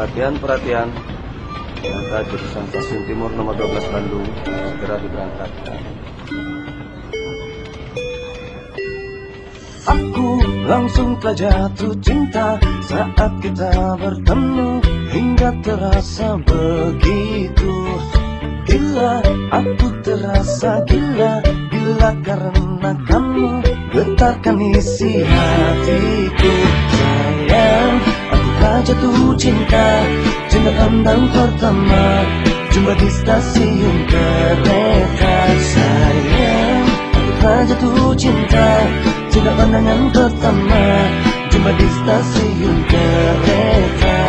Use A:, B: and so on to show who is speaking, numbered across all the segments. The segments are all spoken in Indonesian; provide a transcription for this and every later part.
A: Perhatian-perhatian Kereta jurusan Stasiun Timur nomor 12 Bandung segera diberangkatkan. Aku langsung telah jatuh cinta saat kita bertemu hingga terasa begitu gila. Aku terasa gila, gila karena kamu getarkan isi hatiku. Telah jatuh cinta Cinta pandang pertama Jumpa di stasiun kereta Sayang. Telah jatuh cinta Cinta pandangan pertama Jumpa di stasiun kereta.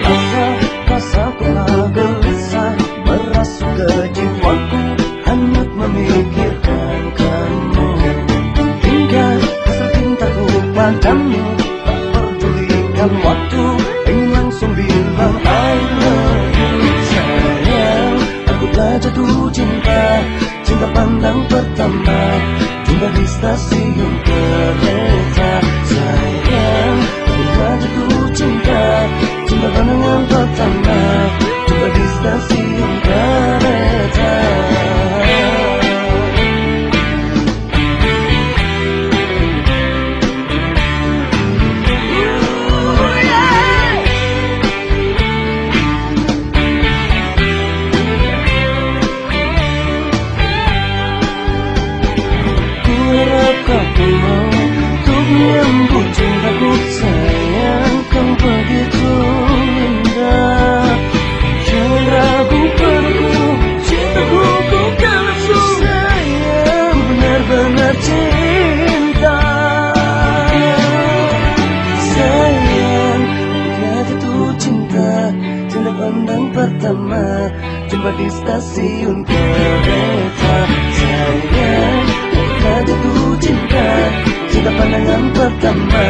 A: Rasa, rasa telah gelisah Merasuk ke jiwaku Hanyut memikirkan kamu. Hingga rasa cintaku padamu pandang pertama Jumpa di stasiun kereta pandang pertama Jumpa di stasiun kereta. Sayang Kita jatuh cinta Cinta pandangan pertama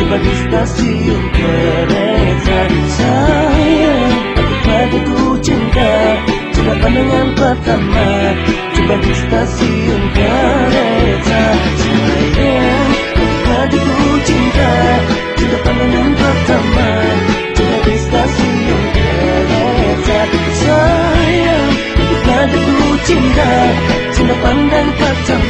A: Jumpa di stasiun kereta. Sayang Kita jatuh cinta Cinta pandangan pertama Jumpa di stasiun kereta சில பந்தல் பச்சம்